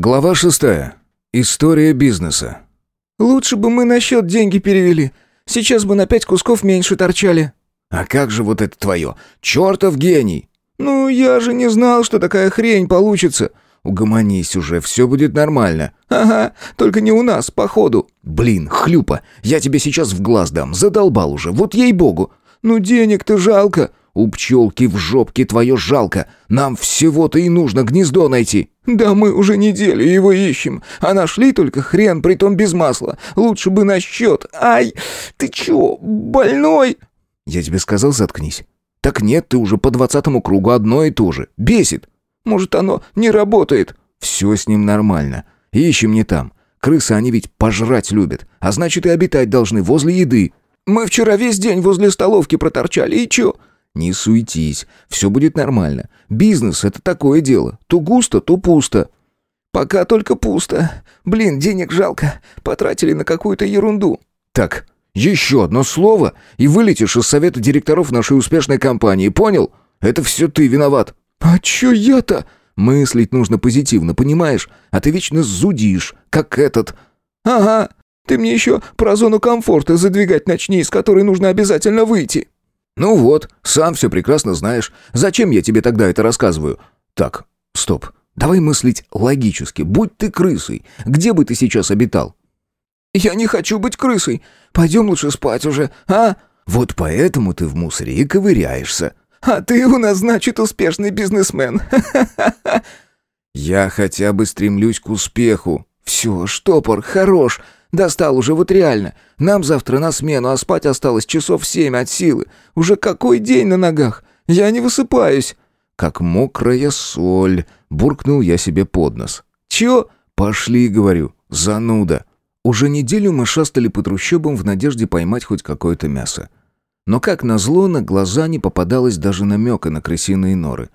Глава шестая. История бизнеса. «Лучше бы мы на счет деньги перевели. Сейчас бы на пять кусков меньше торчали». «А как же вот это твое? Чертов гений!» «Ну, я же не знал, что такая хрень получится». «Угомонись уже, все будет нормально». «Ага, только не у нас, походу». «Блин, хлюпа, я тебе сейчас в глаз дам, задолбал уже, вот ей-богу». «Ну, денег-то жалко». «У пчелки в жопке твое жалко. Нам всего-то и нужно гнездо найти». «Да мы уже неделю его ищем, а нашли только хрен, притом без масла. Лучше бы на счет. Ай, ты чё, больной?» «Я тебе сказал, заткнись». «Так нет, ты уже по двадцатому кругу одно и то же. Бесит». «Может, оно не работает?» «Все с ним нормально. Ищем не там. Крысы они ведь пожрать любят, а значит и обитать должны возле еды». «Мы вчера весь день возле столовки проторчали, и чё?» «Не суетись, все будет нормально. Бизнес — это такое дело. То густо, то пусто». «Пока только пусто. Блин, денег жалко. Потратили на какую-то ерунду». «Так, еще одно слово, и вылетишь из совета директоров нашей успешной компании, понял? Это все ты виноват». «А чё я-то?» «Мыслить нужно позитивно, понимаешь? А ты вечно зудишь, как этот». «Ага, ты мне еще про зону комфорта задвигать начни, из которой нужно обязательно выйти». «Ну вот, сам все прекрасно знаешь. Зачем я тебе тогда это рассказываю?» «Так, стоп. Давай мыслить логически. Будь ты крысой, где бы ты сейчас обитал?» «Я не хочу быть крысой. Пойдем лучше спать уже, а?» «Вот поэтому ты в мусоре и ковыряешься». «А ты у нас, значит, успешный бизнесмен. «Я хотя бы стремлюсь к успеху». «Все, штопор, хорош. Достал уже, вот реально. Нам завтра на смену, а спать осталось часов семь от силы. Уже какой день на ногах? Я не высыпаюсь». «Как мокрая соль», — буркнул я себе под нос. «Чё?» «Пошли», — говорю, — «зануда». Уже неделю мы шастали по трущобам в надежде поймать хоть какое-то мясо. Но как назло, на глаза не попадалось даже намека на крысиные норы.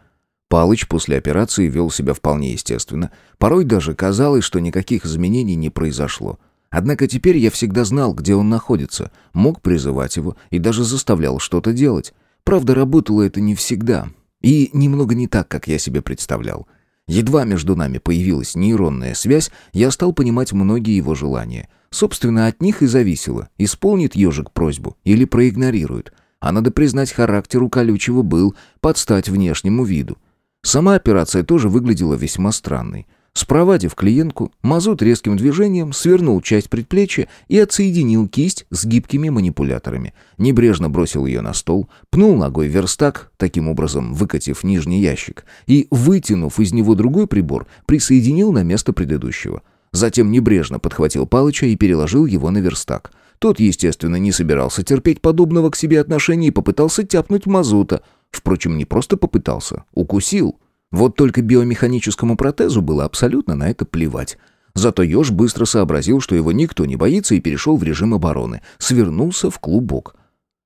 Палыч после операции вел себя вполне естественно. Порой даже казалось, что никаких изменений не произошло. Однако теперь я всегда знал, где он находится, мог призывать его и даже заставлял что-то делать. Правда, работало это не всегда. И немного не так, как я себе представлял. Едва между нами появилась нейронная связь, я стал понимать многие его желания. Собственно, от них и зависело, исполнит ежик просьбу или проигнорирует. А надо признать, характер у колючего был под стать внешнему виду. Сама операция тоже выглядела весьма странной. Спровадив клиентку, Мазут резким движением свернул часть предплечья и отсоединил кисть с гибкими манипуляторами. Небрежно бросил ее на стол, пнул ногой верстак, таким образом выкатив нижний ящик, и, вытянув из него другой прибор, присоединил на место предыдущего. Затем небрежно подхватил Палыча и переложил его на верстак. Тот, естественно, не собирался терпеть подобного к себе отношения и попытался тяпнуть Мазута. Впрочем, не просто попытался, укусил. Вот только биомеханическому протезу было абсолютно на это плевать. Зато еж быстро сообразил, что его никто не боится, и перешел в режим обороны. Свернулся в клубок.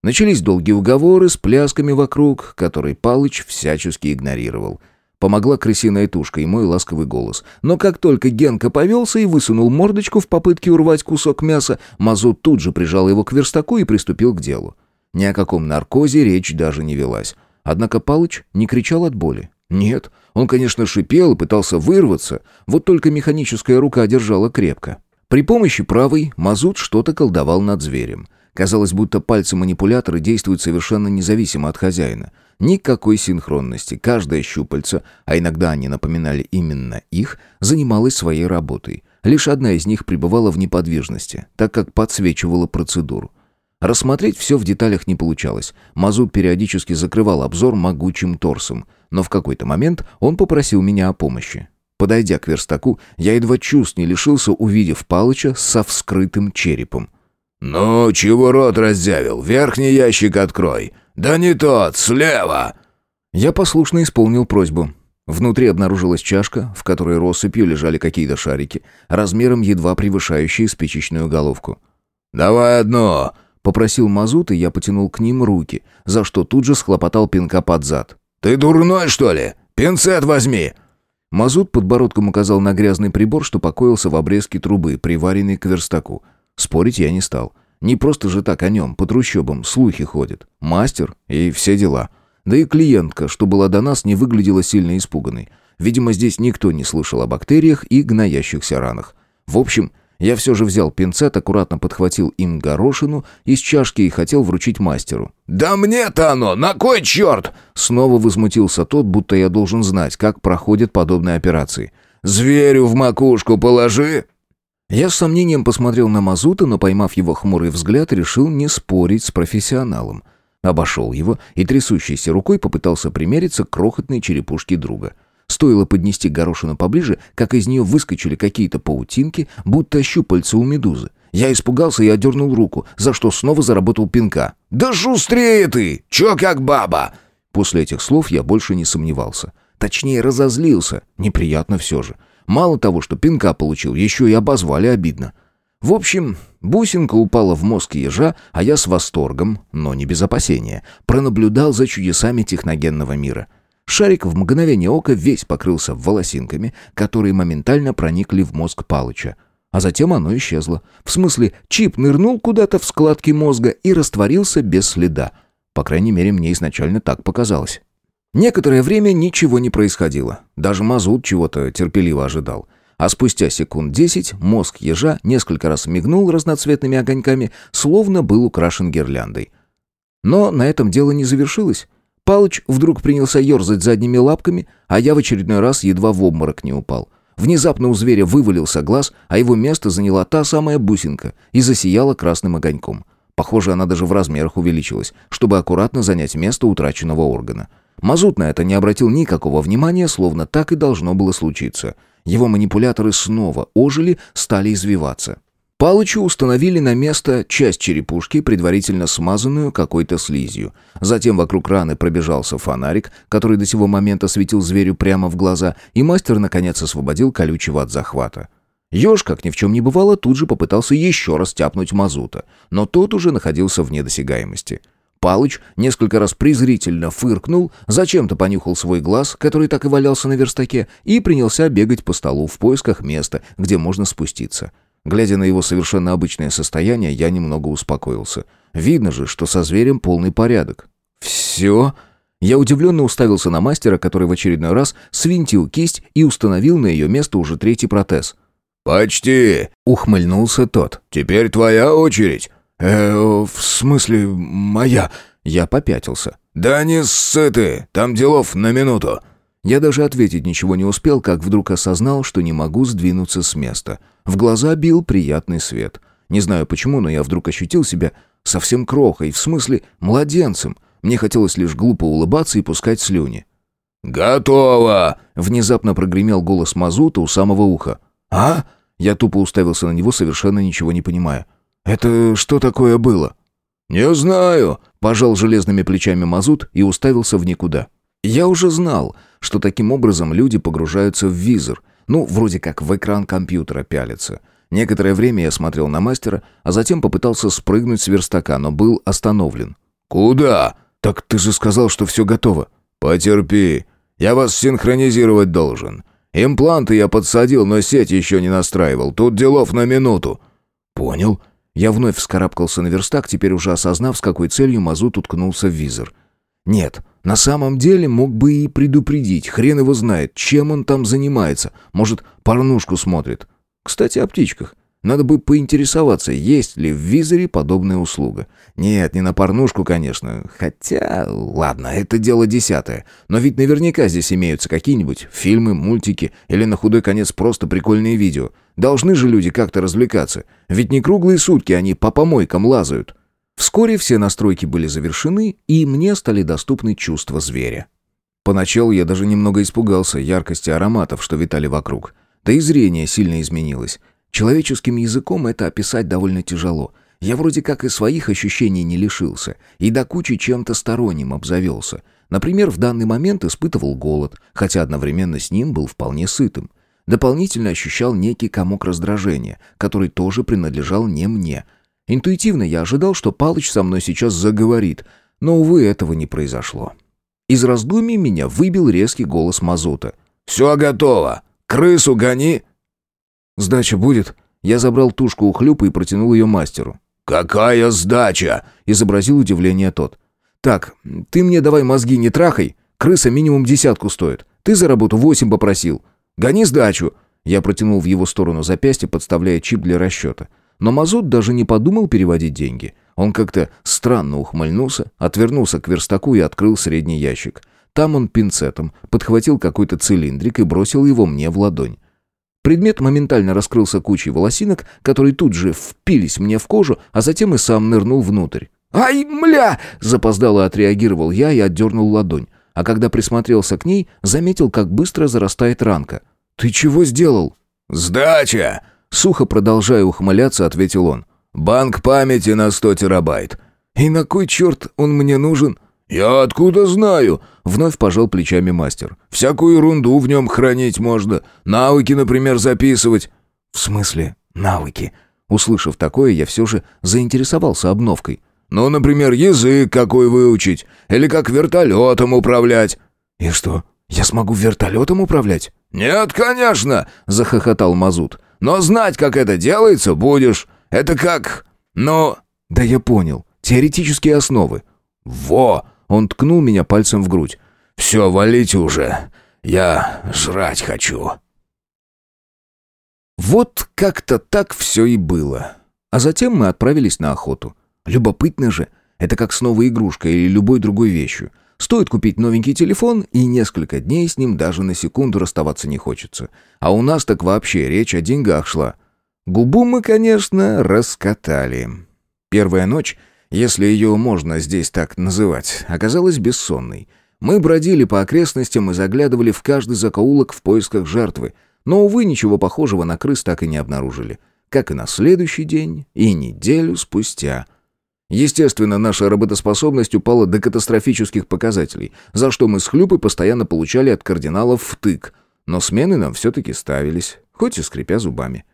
Начались долгие уговоры с плясками вокруг, которые Палыч всячески игнорировал. Помогла крысиная тушка и мой ласковый голос. Но как только Генка повелся и высунул мордочку в попытке урвать кусок мяса, Мазут тут же прижал его к верстаку и приступил к делу. Ни о каком наркозе речь даже не велась. Однако Палыч не кричал от боли. Нет, он, конечно, шипел и пытался вырваться, вот только механическая рука держала крепко. При помощи правой Мазут что-то колдовал над зверем. Казалось, будто пальцы манипулятора действуют совершенно независимо от хозяина. Никакой синхронности. Каждая щупальца, а иногда они напоминали именно их, занималась своей работой. Лишь одна из них пребывала в неподвижности, так как подсвечивала процедуру. Рассмотреть все в деталях не получалось. Мазут периодически закрывал обзор могучим торсом, но в какой-то момент он попросил меня о помощи. Подойдя к верстаку, я едва чувств не лишился, увидев Палыча со вскрытым черепом. «Ну, чего рот раздявил? Верхний ящик открой!» «Да не тот, слева!» Я послушно исполнил просьбу. Внутри обнаружилась чашка, в которой россыпью лежали какие-то шарики, размером едва превышающие спичечную головку. «Давай одно!» Попросил Мазут, и я потянул к ним руки, за что тут же схлопотал пинка под зад. «Ты дурной, что ли? Пинцет возьми!» Мазут подбородком указал на грязный прибор, что покоился в обрезке трубы, приваренной к верстаку. Спорить я не стал. Не просто же так о нем, по трущобам, слухи ходят. Мастер и все дела. Да и клиентка, что была до нас, не выглядела сильно испуганной. Видимо, здесь никто не слышал о бактериях и гноящихся ранах. В общем, я все же взял пинцет, аккуратно подхватил им горошину из чашки и хотел вручить мастеру. «Да мне-то оно! На кой черт?» Снова возмутился тот, будто я должен знать, как проходят подобные операции. «Зверю в макушку положи!» Я с сомнением посмотрел на Мазута, но, поймав его хмурый взгляд, решил не спорить с профессионалом. Обошел его и трясущейся рукой попытался примериться к крохотной черепушке друга. Стоило поднести горошину поближе, как из нее выскочили какие-то паутинки, будто щупальца у медузы. Я испугался и отдернул руку, за что снова заработал пинка. «Да шустрее ты! Чё как баба?» После этих слов я больше не сомневался. Точнее, разозлился. Неприятно все же. Мало того, что пинка получил, еще и обозвали обидно. В общем, бусинка упала в мозг ежа, а я с восторгом, но не без опасения, пронаблюдал за чудесами техногенного мира. Шарик в мгновение ока весь покрылся волосинками, которые моментально проникли в мозг Палыча. А затем оно исчезло. В смысле, чип нырнул куда-то в складки мозга и растворился без следа. По крайней мере, мне изначально так показалось. Некоторое время ничего не происходило. Даже Мазут чего-то терпеливо ожидал. А спустя секунд десять мозг ежа несколько раз мигнул разноцветными огоньками, словно был украшен гирляндой. Но на этом дело не завершилось. Палыч вдруг принялся ерзать задними лапками, а я в очередной раз едва в обморок не упал. Внезапно у зверя вывалился глаз, а его место заняла та самая бусинка и засияла красным огоньком. Похоже, она даже в размерах увеличилась, чтобы аккуратно занять место утраченного органа. Мазут на это не обратил никакого внимания, словно так и должно было случиться. Его манипуляторы снова ожили, стали извиваться. Палычу установили на место часть черепушки, предварительно смазанную какой-то слизью. Затем вокруг раны пробежался фонарик, который до сего момента светил зверю прямо в глаза, и мастер наконец освободил колючего от захвата. Еж, как ни в чем не бывало, тут же попытался еще раз тяпнуть мазута, но тот уже находился вне досягаемости. Палыч несколько раз презрительно фыркнул, зачем-то понюхал свой глаз, который так и валялся на верстаке, и принялся бегать по столу в поисках места, где можно спуститься. Глядя на его совершенно обычное состояние, я немного успокоился. Видно же, что со зверем полный порядок. «Все?» Я удивленно уставился на мастера, который в очередной раз свинтил кисть и установил на ее место уже третий протез. «Почти!» — ухмыльнулся тот. «Теперь твоя очередь!» «Э, в смысле, моя?» Я попятился. «Да не ссы ты, там делов на минуту!» Я даже ответить ничего не успел, как вдруг осознал, что не могу сдвинуться с места. В глаза бил приятный свет. Не знаю почему, но я вдруг ощутил себя совсем крохой, в смысле младенцем. Мне хотелось лишь глупо улыбаться и пускать слюни. «Готово!» — внезапно прогремел голос Мазута у самого уха. «А?» — я тупо уставился на него, совершенно ничего не понимая. «Это что такое было?» «Не знаю», — пожал железными плечами Мазут и уставился в никуда. «Я уже знал, что таким образом люди погружаются в визор, ну, вроде как в экран компьютера пялятся. Некоторое время я смотрел на мастера, а затем попытался спрыгнуть с верстака, но был остановлен. «Куда?» «Так ты же сказал, что все готово». «Потерпи. Я вас синхронизировать должен. Импланты я подсадил, но сеть еще не настраивал. Тут делов на минуту». «Понял». Я вновь вскарабкался на верстак, теперь уже осознав, с какой целью Мазут уткнулся в визор. Нет, на самом деле мог бы и предупредить. Хрен его знает, чем он там занимается. Может, порнушку смотрит. Кстати, о птичках. Надо бы поинтересоваться, есть ли в визоре подобная услуга. Нет, не на порнушку, конечно. Хотя, ладно, это дело десятое. Но ведь наверняка здесь имеются какие-нибудь фильмы, мультики или на худой конец просто прикольные видео. Должны же люди как-то развлекаться. Ведь не круглые сутки они по помойкам лазают. Вскоре все настройки были завершены, и мне стали доступны чувства зверя. Поначалу я даже немного испугался яркости ароматов, что витали вокруг. Да и зрение сильно изменилось. Человеческим языком это описать довольно тяжело. Я вроде как и своих ощущений не лишился, и до кучи чем-то сторонним обзавелся. Например, в данный момент испытывал голод, хотя одновременно с ним был вполне сытым. Дополнительно ощущал некий комок раздражения, который тоже принадлежал не мне. Интуитивно я ожидал, что Палыч со мной сейчас заговорит, но, увы, этого не произошло. Из раздумий меня выбил резкий голос Мазута. «Все готово! Крысу гони!» «Сдача будет?» Я забрал тушку у хлюпа и протянул ее мастеру. «Какая сдача?» — изобразил удивление тот. «Так, ты мне давай мозги не трахай». Крыса минимум десятку стоит. Ты за работу восемь попросил. Гони сдачу!» Я протянул в его сторону запястье, подставляя чип для расчета. Но Мазут даже не подумал переводить деньги. Он как-то странно ухмыльнулся, отвернулся к верстаку и открыл средний ящик. Там он пинцетом подхватил какой-то цилиндрик и бросил его мне в ладонь. Предмет моментально раскрылся кучей волосинок, которые тут же впились мне в кожу, а затем и сам нырнул внутрь. «Ай, мля!» — запоздало отреагировал я и отдернул ладонь. А когда присмотрелся к ней, заметил, как быстро зарастает ранка. «Ты чего сделал?» «Сдача!» — сухо продолжая ухмыляться, ответил он. «Банк памяти на сто терабайт». «И на кой черт он мне нужен?» «Я откуда знаю?» — вновь пожал плечами мастер. «Всякую ерунду в нем хранить можно. Навыки, например, записывать». «В смысле навыки?» Услышав такое, я все же заинтересовался обновкой. «Ну, например, язык какой выучить. Или как вертолетом управлять». «И что, я смогу вертолетом управлять?» «Нет, конечно!» — захохотал Мазут. «Но знать, как это делается, будешь. Это как... Ну...» «Да я понял. Теоретические основы». «Во!» — он ткнул меня пальцем в грудь. «Все, валите уже. Я жрать хочу». Вот как-то так все и было. А затем мы отправились на охоту. Любопытно же. Это как с новой игрушкой или любой другой вещью. Стоит купить новенький телефон, и несколько дней с ним даже на секунду расставаться не хочется. А у нас так вообще речь о деньгах шла. Губу мы, конечно, раскатали. Первая ночь, если ее можно здесь так называть, оказалась бессонной. Мы бродили по окрестностям и заглядывали в каждый закоулок в поисках жертвы, но, увы, ничего похожего на крыс так и не обнаружили. Как и на следующий день, и неделю спустя – Естественно, наша работоспособность упала до катастрофических показателей, за что мы с Хлюпой постоянно получали от кардиналов втык, но смены нам все-таки ставились, хоть и скрипя зубами.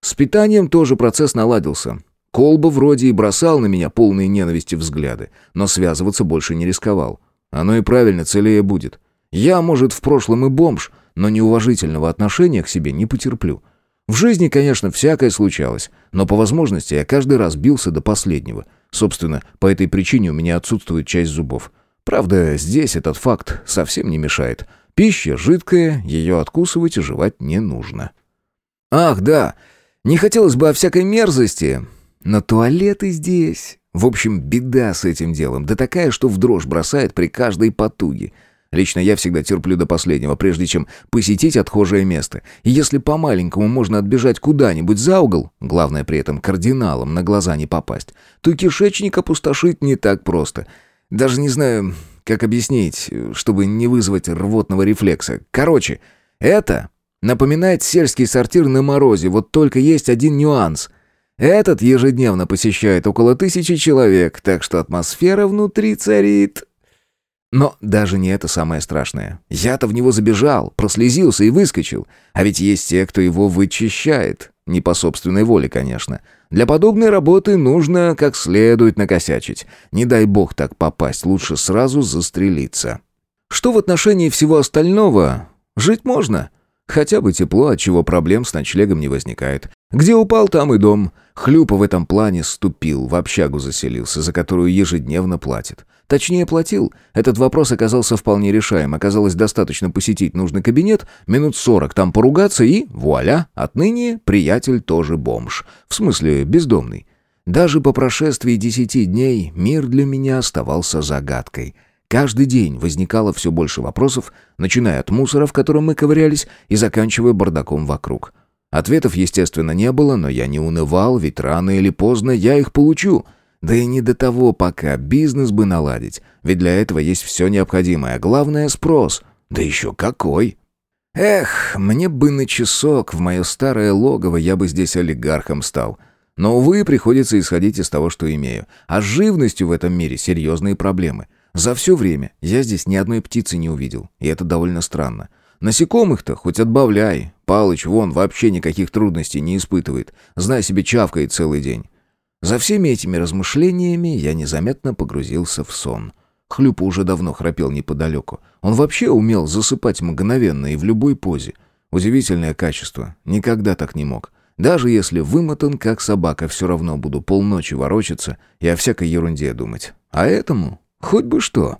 С питанием тоже процесс наладился. Колба вроде и бросал на меня полные ненависти взгляды, но связываться больше не рисковал. Оно и правильно, целее будет. Я, может, в прошлом и бомж, но неуважительного отношения к себе не потерплю. В жизни, конечно, всякое случалось, но по возможности я каждый раз бился до последнего — Собственно, по этой причине у меня отсутствует часть зубов. Правда, здесь этот факт совсем не мешает. Пища жидкая, ее откусывать и жевать не нужно. Ах, да, не хотелось бы о всякой мерзости, но туалеты здесь... В общем, беда с этим делом, да такая, что в дрожь бросает при каждой потуге — Лично я всегда терплю до последнего, прежде чем посетить отхожее место. И если по-маленькому можно отбежать куда-нибудь за угол, главное при этом кардиналом на глаза не попасть, то кишечник опустошить не так просто. Даже не знаю, как объяснить, чтобы не вызвать рвотного рефлекса. Короче, это напоминает сельский сортир на морозе, вот только есть один нюанс. Этот ежедневно посещает около тысячи человек, так что атмосфера внутри царит но даже не это самое страшное. Я-то в него забежал, прослезился и выскочил. А ведь есть те, кто его вычищает. Не по собственной воле, конечно. Для подобной работы нужно как следует накосячить. Не дай бог так попасть, лучше сразу застрелиться. Что в отношении всего остального? Жить можно. Хотя бы тепло, от чего проблем с ночлегом не возникает. Где упал, там и дом. Хлюпа в этом плане ступил, в общагу заселился, за которую ежедневно платит. Точнее, платил. Этот вопрос оказался вполне решаем. Оказалось достаточно посетить нужный кабинет, минут сорок там поругаться и, вуаля, отныне приятель тоже бомж. В смысле, бездомный. Даже по прошествии десяти дней мир для меня оставался загадкой. Каждый день возникало все больше вопросов, начиная от мусора, в котором мы ковырялись, и заканчивая бардаком вокруг. Ответов, естественно, не было, но я не унывал, ведь рано или поздно я их получу — да и не до того пока, бизнес бы наладить, ведь для этого есть все необходимое, главное спрос. Да еще какой! Эх, мне бы на часок в мое старое логово, я бы здесь олигархом стал. Но, увы, приходится исходить из того, что имею. А с живностью в этом мире серьезные проблемы. За все время я здесь ни одной птицы не увидел, и это довольно странно. Насекомых-то хоть отбавляй. Палыч вон вообще никаких трудностей не испытывает. Знай себе, чавкает целый день. За всеми этими размышлениями я незаметно погрузился в сон. Хлюпа уже давно храпел неподалеку. Он вообще умел засыпать мгновенно и в любой позе. Удивительное качество. Никогда так не мог. Даже если вымотан, как собака, все равно буду полночи ворочаться и о всякой ерунде думать. А этому хоть бы что.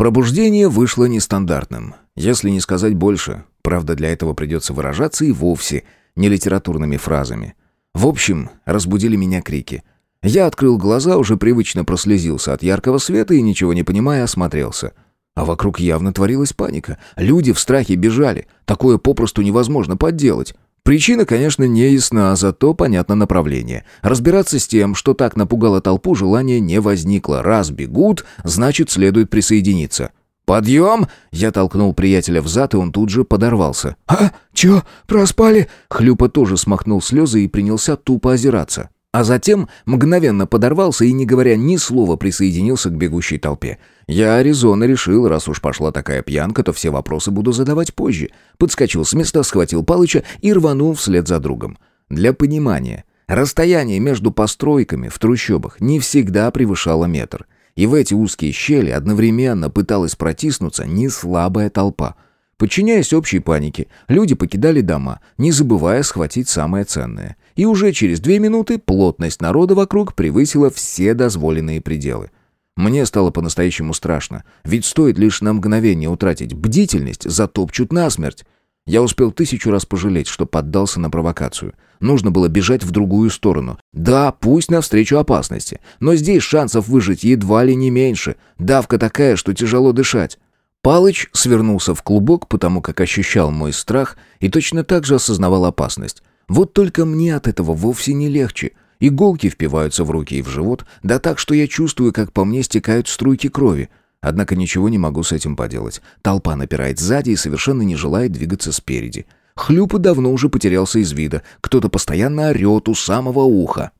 Пробуждение вышло нестандартным, если не сказать больше. Правда, для этого придется выражаться и вовсе не литературными фразами. В общем, разбудили меня крики. Я открыл глаза, уже привычно прослезился от яркого света и, ничего не понимая, осмотрелся. А вокруг явно творилась паника. Люди в страхе бежали. Такое попросту невозможно подделать. Причина, конечно, не ясна, зато понятно направление. Разбираться с тем, что так напугало толпу, желания не возникло. Раз бегут, значит, следует присоединиться. «Подъем!» Я толкнул приятеля в зад, и он тут же подорвался. «А, чё, проспали?» Хлюпа тоже смахнул слезы и принялся тупо озираться. А затем мгновенно подорвался и, не говоря ни слова, присоединился к бегущей толпе. Я резонно решил, раз уж пошла такая пьянка, то все вопросы буду задавать позже. Подскочил с места, схватил Палыча и рванул вслед за другом. Для понимания, расстояние между постройками в трущобах не всегда превышало метр — и в эти узкие щели одновременно пыталась протиснуться не слабая толпа. Подчиняясь общей панике, люди покидали дома, не забывая схватить самое ценное. И уже через две минуты плотность народа вокруг превысила все дозволенные пределы. Мне стало по-настоящему страшно, ведь стоит лишь на мгновение утратить бдительность, затопчут насмерть. Я успел тысячу раз пожалеть, что поддался на провокацию. Нужно было бежать в другую сторону. Да, пусть навстречу опасности, но здесь шансов выжить едва ли не меньше. Давка такая, что тяжело дышать. Палыч свернулся в клубок, потому как ощущал мой страх и точно так же осознавал опасность. Вот только мне от этого вовсе не легче. Иголки впиваются в руки и в живот, да так, что я чувствую, как по мне стекают струйки крови. Однако ничего не могу с этим поделать. Толпа напирает сзади и совершенно не желает двигаться спереди. Хлюпа давно уже потерялся из вида. Кто-то постоянно орет у самого уха.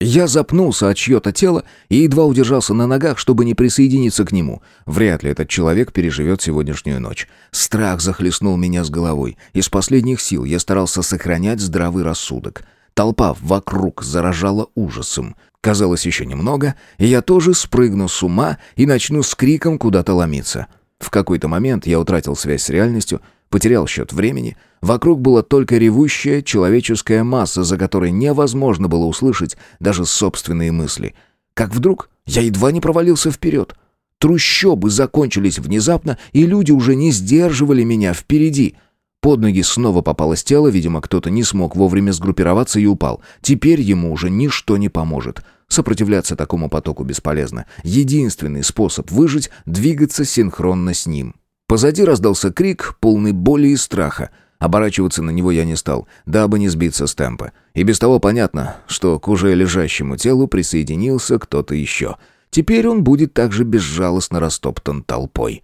Я запнулся от чье-то тело и едва удержался на ногах, чтобы не присоединиться к нему. Вряд ли этот человек переживет сегодняшнюю ночь. Страх захлестнул меня с головой. Из последних сил я старался сохранять здравый рассудок. Толпа вокруг заражала ужасом. Казалось, еще немного, и я тоже спрыгну с ума и начну с криком куда-то ломиться. В какой-то момент я утратил связь с реальностью, потерял счет времени. Вокруг была только ревущая человеческая масса, за которой невозможно было услышать даже собственные мысли. Как вдруг я едва не провалился вперед. Трущобы закончились внезапно, и люди уже не сдерживали меня впереди — под ноги снова попалось тело, видимо, кто-то не смог вовремя сгруппироваться и упал. Теперь ему уже ничто не поможет. Сопротивляться такому потоку бесполезно. Единственный способ выжить — двигаться синхронно с ним. Позади раздался крик, полный боли и страха. Оборачиваться на него я не стал, дабы не сбиться с темпа. И без того понятно, что к уже лежащему телу присоединился кто-то еще. Теперь он будет также безжалостно растоптан толпой.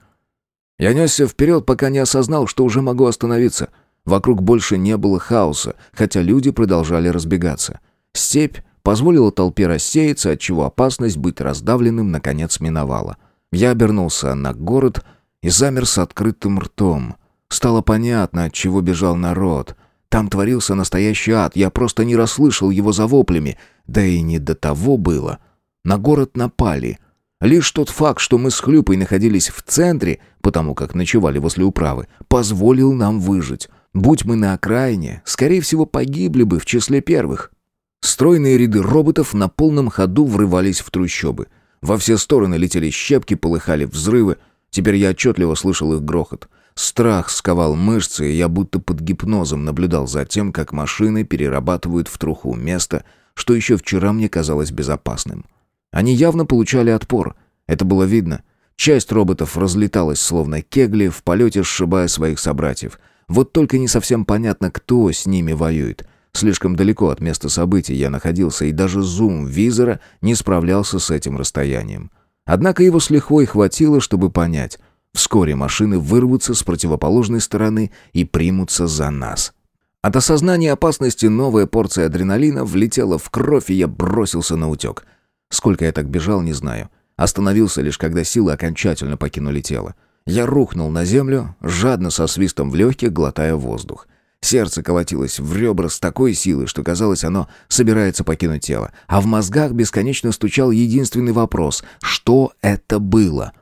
Я несся вперед, пока не осознал, что уже могу остановиться. Вокруг больше не было хаоса, хотя люди продолжали разбегаться. Степь позволила толпе рассеяться, отчего опасность быть раздавленным наконец миновала. Я обернулся на город и замер с открытым ртом. Стало понятно, от чего бежал народ. Там творился настоящий ад, я просто не расслышал его за воплями. Да и не до того было. На город напали — Лишь тот факт, что мы с Хлюпой находились в центре, потому как ночевали возле управы, позволил нам выжить. Будь мы на окраине, скорее всего, погибли бы в числе первых. Стройные ряды роботов на полном ходу врывались в трущобы. Во все стороны летели щепки, полыхали взрывы. Теперь я отчетливо слышал их грохот. Страх сковал мышцы, и я будто под гипнозом наблюдал за тем, как машины перерабатывают в труху место, что еще вчера мне казалось безопасным. Они явно получали отпор. Это было видно. Часть роботов разлеталась, словно кегли, в полете сшибая своих собратьев. Вот только не совсем понятно, кто с ними воюет. Слишком далеко от места событий я находился, и даже зум визора не справлялся с этим расстоянием. Однако его с лихвой хватило, чтобы понять. Вскоре машины вырвутся с противоположной стороны и примутся за нас. От осознания опасности новая порция адреналина влетела в кровь, и я бросился на утек — Сколько я так бежал, не знаю. Остановился лишь, когда силы окончательно покинули тело. Я рухнул на землю, жадно со свистом в легких, глотая воздух. Сердце колотилось в ребра с такой силой, что казалось, оно собирается покинуть тело. А в мозгах бесконечно стучал единственный вопрос — что это было?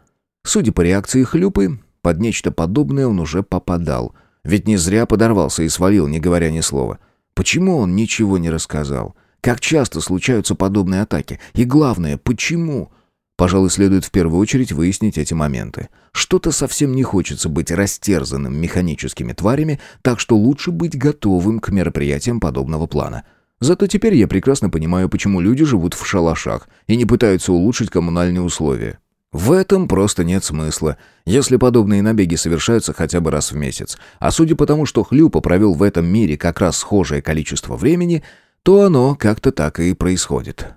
Судя по реакции Хлюпы, под нечто подобное он уже попадал. Ведь не зря подорвался и свалил, не говоря ни слова. Почему он ничего не рассказал? — как часто случаются подобные атаки? И главное, почему? Пожалуй, следует в первую очередь выяснить эти моменты. Что-то совсем не хочется быть растерзанным механическими тварями, так что лучше быть готовым к мероприятиям подобного плана. Зато теперь я прекрасно понимаю, почему люди живут в шалашах и не пытаются улучшить коммунальные условия. В этом просто нет смысла, если подобные набеги совершаются хотя бы раз в месяц. А судя по тому, что Хлюпа провел в этом мире как раз схожее количество времени, то оно как-то так и происходит.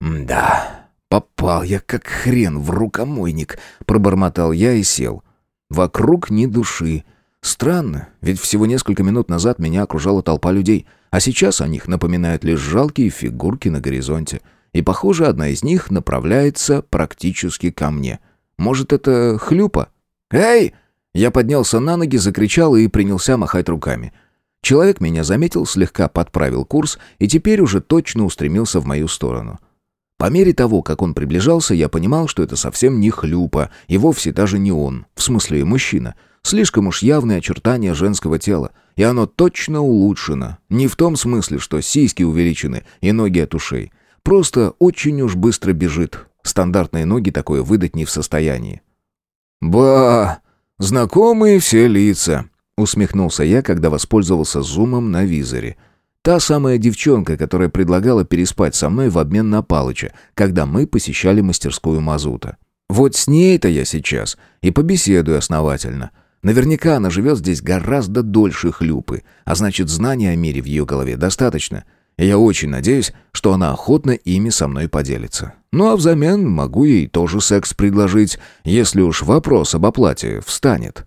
«Да, попал я как хрен в рукомойник», — пробормотал я и сел. Вокруг ни души. Странно, ведь всего несколько минут назад меня окружала толпа людей, а сейчас о них напоминают лишь жалкие фигурки на горизонте — и, похоже, одна из них направляется практически ко мне. Может, это хлюпа? «Эй!» Я поднялся на ноги, закричал и принялся махать руками. Человек меня заметил, слегка подправил курс и теперь уже точно устремился в мою сторону. По мере того, как он приближался, я понимал, что это совсем не хлюпа, и вовсе даже не он, в смысле мужчина. Слишком уж явные очертания женского тела, и оно точно улучшено. Не в том смысле, что сиськи увеличены и ноги от ушей. Просто очень уж быстро бежит. Стандартные ноги такое выдать не в состоянии. «Ба! Знакомые все лица!» — усмехнулся я, когда воспользовался зумом на визоре. Та самая девчонка, которая предлагала переспать со мной в обмен на Палыча, когда мы посещали мастерскую мазута. Вот с ней-то я сейчас и побеседую основательно. Наверняка она живет здесь гораздо дольше хлюпы, а значит, знания о мире в ее голове достаточно — и я очень надеюсь, что она охотно ими со мной поделится. Ну а взамен могу ей тоже секс предложить, если уж вопрос об оплате встанет.